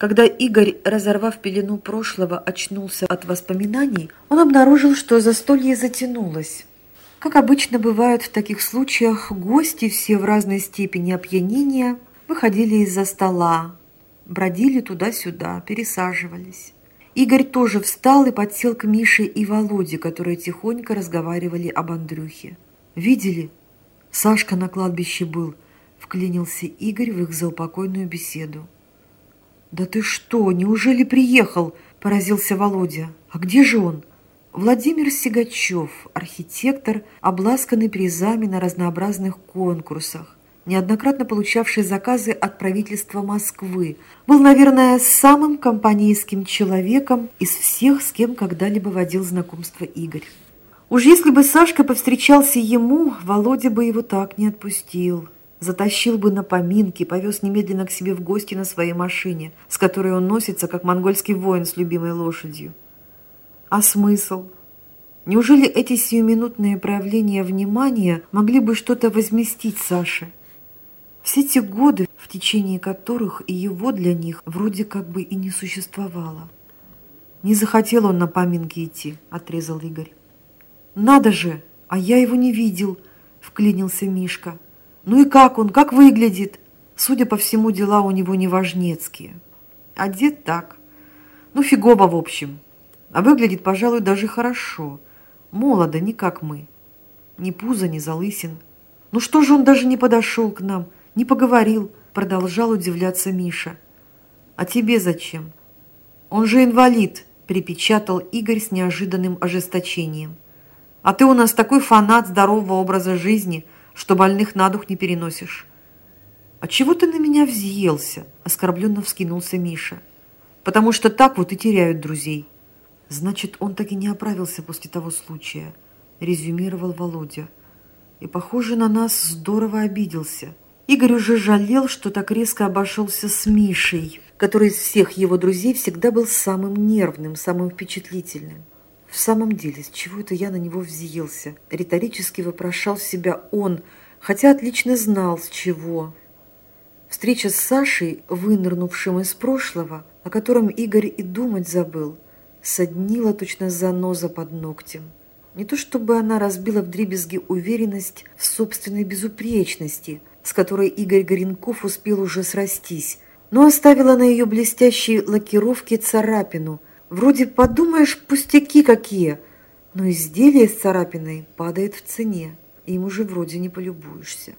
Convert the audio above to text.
Когда Игорь, разорвав пелену прошлого, очнулся от воспоминаний, он обнаружил, что застолье затянулось. Как обычно бывает в таких случаях, гости все в разной степени опьянения выходили из-за стола, бродили туда-сюда, пересаживались. Игорь тоже встал и подсел к Мише и Володе, которые тихонько разговаривали об Андрюхе. «Видели? Сашка на кладбище был», — вклинился Игорь в их заупокойную беседу. «Да ты что, неужели приехал?» – поразился Володя. «А где же он?» Владимир Сигачев, архитектор, обласканный призами на разнообразных конкурсах, неоднократно получавший заказы от правительства Москвы, был, наверное, самым компанейским человеком из всех, с кем когда-либо водил знакомство Игорь. Уж если бы Сашка повстречался ему, Володя бы его так не отпустил. Затащил бы на поминки, повез немедленно к себе в гости на своей машине, с которой он носится, как монгольский воин с любимой лошадью. А смысл? Неужели эти сиюминутные проявления внимания могли бы что-то возместить Саше? Все те годы, в течение которых и его для них вроде как бы и не существовало. Не захотел он на поминки идти, отрезал Игорь. Надо же, а я его не видел, вклинился Мишка. Ну и как он, как выглядит? Судя по всему, дела у него неважнецкие. Одет так. Ну, фигово, в общем. А выглядит, пожалуй, даже хорошо. Молодо, не как мы. Ни пуза, ни залысин. Ну что же он даже не подошел к нам, не поговорил, продолжал удивляться Миша. А тебе зачем? Он же инвалид, припечатал Игорь с неожиданным ожесточением. А ты у нас такой фанат здорового образа жизни – что больных на дух не переносишь. «А чего ты на меня взъелся?» – оскорбленно вскинулся Миша. «Потому что так вот и теряют друзей». «Значит, он так и не оправился после того случая», – резюмировал Володя. «И, похоже, на нас здорово обиделся». Игорь уже жалел, что так резко обошелся с Мишей, который из всех его друзей всегда был самым нервным, самым впечатлительным. В самом деле, с чего это я на него взъелся? Риторически вопрошал себя он, хотя отлично знал, с чего. Встреча с Сашей, вынырнувшим из прошлого, о котором Игорь и думать забыл, соднила точно заноза под ногтем. Не то чтобы она разбила вдребезги уверенность в собственной безупречности, с которой Игорь Горенков успел уже срастись, но оставила на ее блестящей лакировке царапину – Вроде подумаешь, пустяки какие, но изделие с царапиной падает в цене, им уже вроде не полюбуешься.